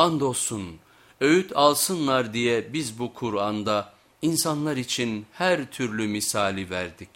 Andolsun öğüt alsınlar diye biz bu Kur'an'da insanlar için her türlü misali verdik.